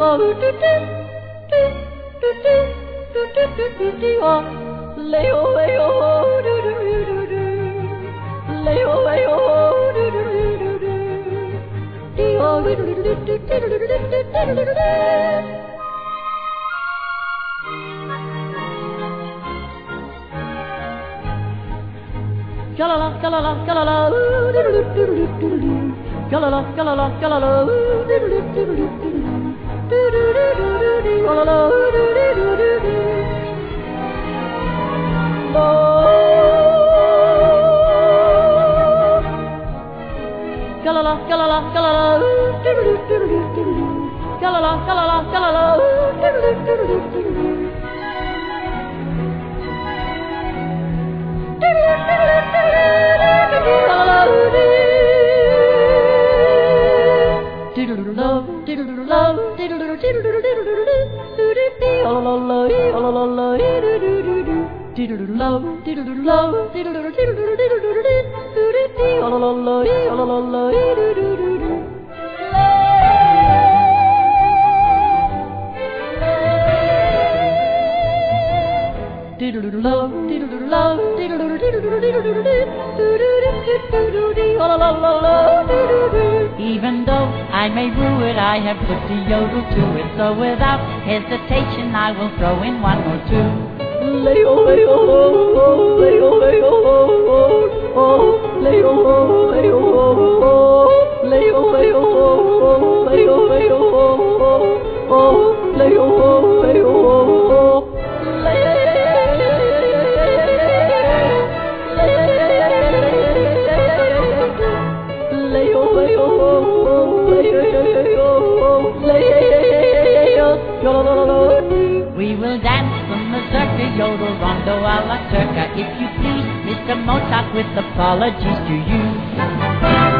oh do do do do do do do do do do oh lay oh lay oh do do do do lay oh lay oh do do do do do oh do do do do do do do do Galala, galala, galala, ooh, diddle, diddle, diddle, diddle, galala, galala, galala, ooh, diddle, diddle, diddle. galala, galala, galala, dibbidoo, dibbidoo, dibbidoo, galala, galala, galala, dibbidoo, dibbidoo, dibbidoo. Diddle-do-love, diddle-do-love, diddle-do-love, diddle-do-love, diddle-do-love, diddle-do-love. Even though I may rue it, I have put the yodel to it. So without hesitation, I will throw in one or two. Lay-o, lay-o, lay-o, lay-o, lay-o. We will dance from the Mazurka, yodel rondo a la turka if you shot with apologies to you.